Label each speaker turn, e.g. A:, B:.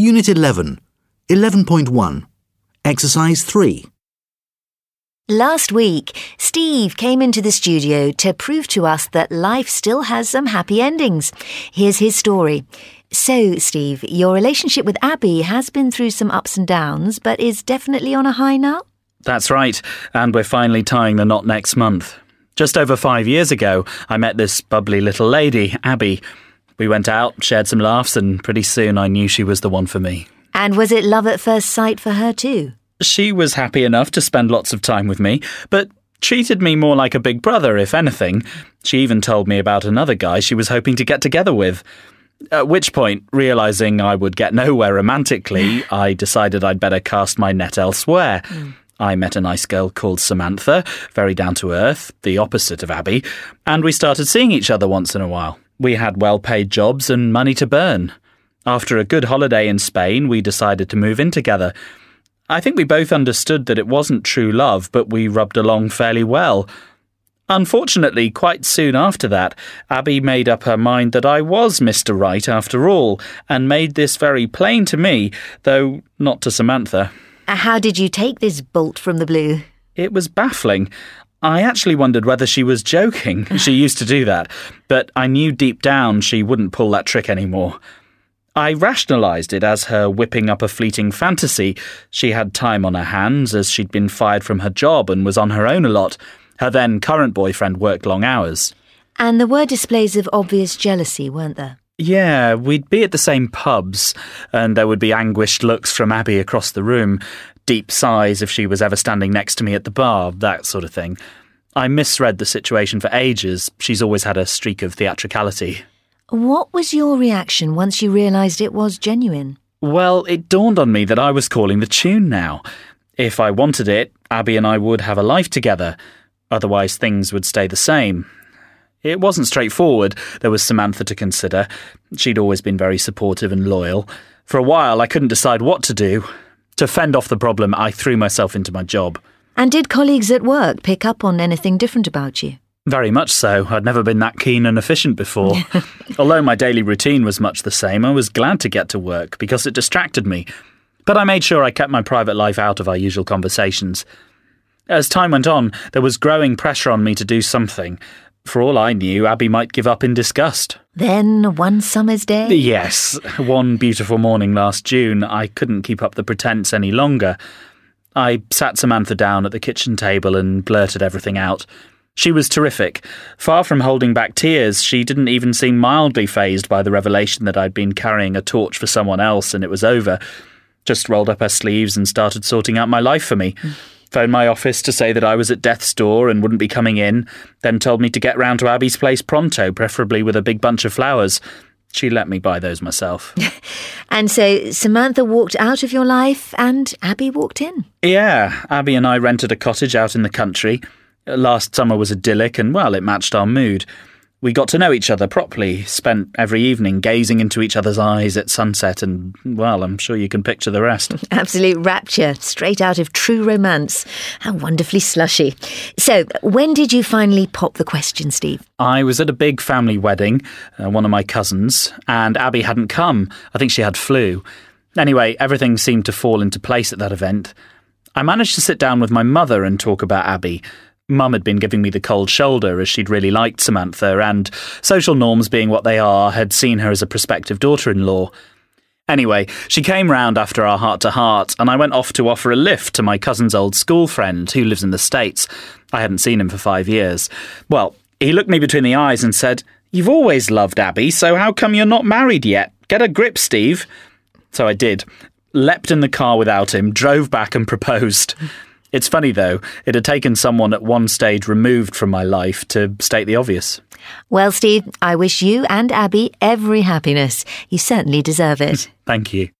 A: Unit 11, 11.1, Exercise 3.
B: Last week, Steve came into the studio to prove to us that life still has some happy endings. Here's his story. So, Steve, your relationship with Abby has been through some ups and downs, but is definitely on a high now?
C: That's right, and we're finally tying the knot next month. Just over five years ago, I met this bubbly little lady, Abby. We went out, shared some laughs, and pretty soon I knew she was the one for me.
B: And was it love at first sight for her too?
C: She was happy enough to spend lots of time with me, but treated me more like a big brother, if anything. She even told me about another guy she was hoping to get together with. At which point, realizing I would get nowhere romantically, I decided I'd better cast my net elsewhere. Mm. I met a nice girl called Samantha, very down to earth, the opposite of Abby, and we started seeing each other once in a while. We had well paid jobs and money to burn. After a good holiday in Spain, we decided to move in together. I think we both understood that it wasn't true love, but we rubbed along fairly well. Unfortunately, quite soon after that, Abby made up her mind that I was Mr. Right after all, and made this very plain to me, though not to Samantha.
B: Uh, how did you take this bolt from the blue?
C: It was baffling. I actually wondered whether she was joking. she used to do that, but I knew deep down she wouldn't pull that trick anymore. I rationalised it as her whipping up a fleeting fantasy. She had time on her hands as she'd been fired from her job and was on her own a lot. Her then current boyfriend worked long hours.
B: And there were displays of obvious jealousy, weren't there?
C: Yeah, we'd be at the same pubs, and there would be anguished looks from Abby across the room, deep sighs if she was ever standing next to me at the bar, that sort of thing. I misread the situation for ages. She's always had a streak of theatricality.
B: What was your reaction once you realised it was genuine?
C: Well, it dawned on me that I was calling the tune now. If I wanted it, Abby and I would have a life together. Otherwise, things would stay the same. It wasn't straightforward. There was Samantha to consider. She'd always been very supportive and loyal. For a while, I couldn't decide what to do. To fend off the problem, I threw myself into my job.
B: And did colleagues at work pick up on anything different about you?
C: Very much so. I'd never been that keen and efficient before. Although my daily routine was much the same, I was glad to get to work because it distracted me. But I made sure I kept my private life out of our usual conversations. As time went on, there was growing pressure on me to do something, for all I knew, Abby might give up in disgust.
B: Then, one summer's day?
C: Yes. One beautiful morning last June, I couldn't keep up the pretense any longer. I sat Samantha down at the kitchen table and blurted everything out. She was terrific. Far from holding back tears, she didn't even seem mildly fazed by the revelation that I'd been carrying a torch for someone else and it was over. Just rolled up her sleeves and started sorting out my life for me. Phoned my office to say that I was at death's door and wouldn't be coming in, then told me to get round to Abby's place pronto, preferably with a big bunch of flowers. She let me buy those myself.
B: and so Samantha walked out of your life and Abby walked in?
C: Yeah, Abby and I rented a cottage out in the country. Last summer was idyllic and, well, it matched our mood. We got to know each other properly, spent every evening gazing into each other's eyes at sunset, and, well, I'm sure you can picture the rest.
B: Absolute rapture, straight out of true romance. How wonderfully slushy. So, when did you finally pop the question, Steve?
C: I was at a big family wedding, uh, one of my cousins, and Abby hadn't come. I think she had flu. Anyway, everything seemed to fall into place at that event. I managed to sit down with my mother and talk about Abby. Mum had been giving me the cold shoulder as she'd really liked Samantha, and social norms being what they are, had seen her as a prospective daughter in law. Anyway, she came round after our heart to heart, and I went off to offer a lift to my cousin's old school friend who lives in the States. I hadn't seen him for five years. Well, he looked me between the eyes and said, You've always loved Abby, so how come you're not married yet? Get a grip, Steve. So I did. Leapt in the car without him, drove back, and proposed. It's funny, though, it had taken someone at one stage removed from my life to state the obvious.
B: Well, Steve, I wish you and Abby every happiness. You certainly deserve it.
C: Thank you.